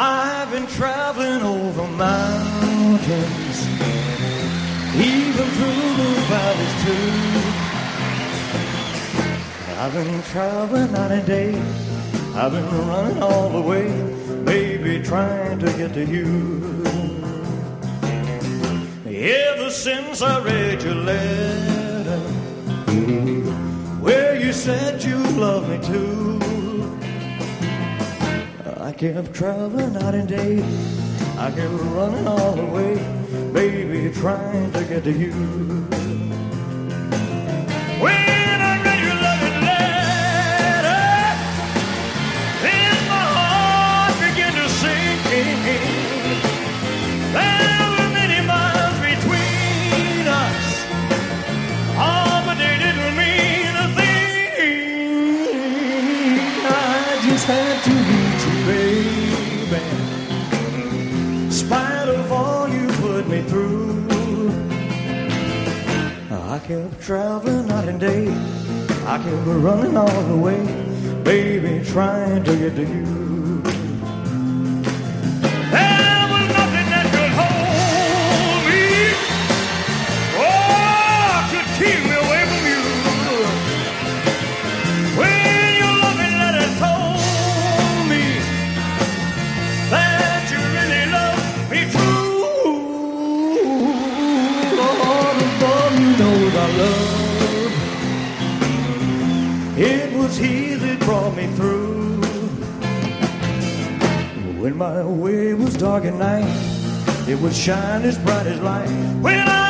I've been traveling over mountains, even through the valleys too. I've been traveling night and day. I've been running all the way, baby, trying to get to you. Ever since I read your letter, where you said you love me too, kept traveling night and day. I kept running all the way, baby, trying to get to you. When I read your loving letter, my heart began to sink. There were many miles between us. Oh, but they didn't mean a thing. I just had to I kept traveling night and day. I kept running all the way, baby, trying to get to you. Love. It was He that brought me through. When my way was dark at night, it would shine as bright as light. When I.